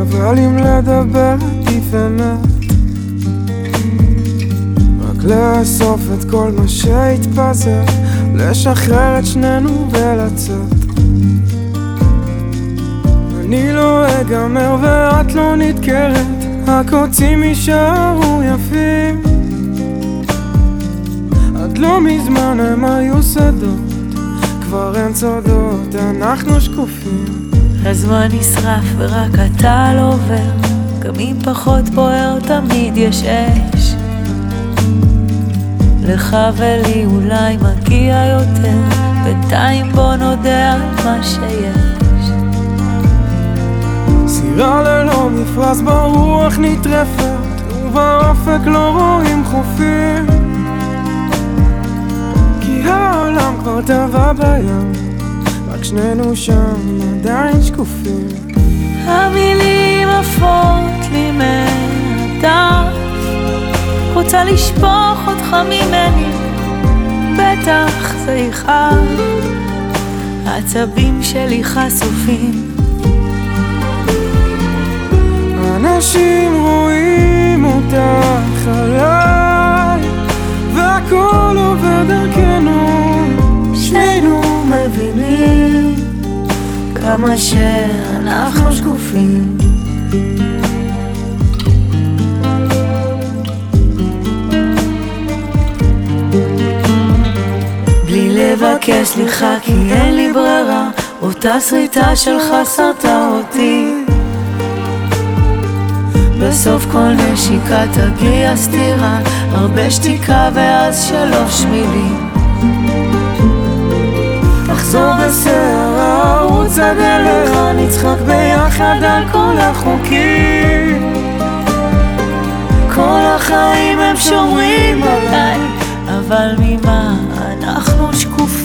אבל אם לדבר עדיף אמת. רק לאסוף את כל מה שהתפזר, לשחרר את שנינו ולצאת. אגמר ואת לא נדקרת, הקוצים יישארו יפים. עד לא מזמן הם היו שדות. כבר אין צודות, אנחנו שקופים. הזמן נשרף ורק אתה לא עובר, גם אם פחות בוער תמיד יש אש. לך ולי אולי מגיע יותר, בינתיים בוא נודה על מה שיש. סירה ללא מפרש ברוח נטרפת, ובאופק לא רואים חופים. כי העולם כבר טבע בים, רק שנינו שם עדיין שקופים. המילים עפות לי מהדף, רוצה לשפוך אותך ממני, בטח זה יכאב. העצבים שלי חשופים, אנשים רואים אותך עליי, והכל עובר דרכנו, שנינו מבינים כמה שאנחנו שקופים. בלי לבקש סליחה כי אין לי ברירה, אותה שריטה שלך שרטה אותי. בסוף כל נשיקה תגיע סתירה, הרבה שתיקה ואז שלוש מילים. לחזור בסערה, ערוץ עד אליך, נצחק ביחד על כל החוקים. כל החיים הם שומרים עליי, אבל ממה אנחנו שקופים?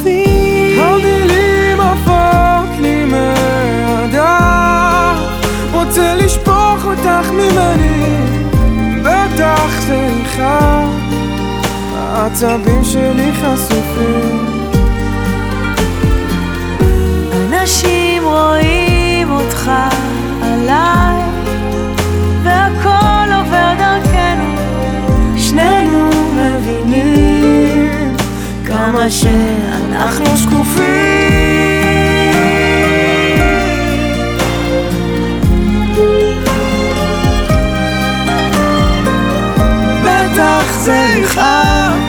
העצבים שלי חשופים. אנשים רואים אותך עליי, והכל עובר דרכנו, שנינו מבינים כמה שאנחנו שקופים. זה יכאב,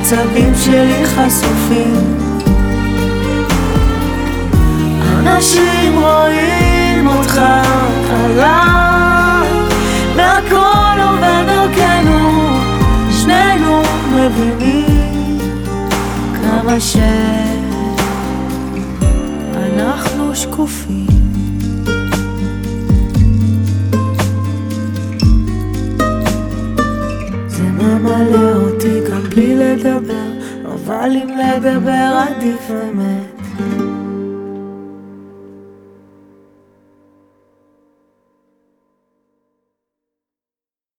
העצבים שלי חשופים. אנשים רואים אותך עליי, והכל עובר דרכנו, שנינו מבינים כמה שאנחנו שקופים. זה ממלא בלי לדבר, אבל אם לדבר עדיף אמת.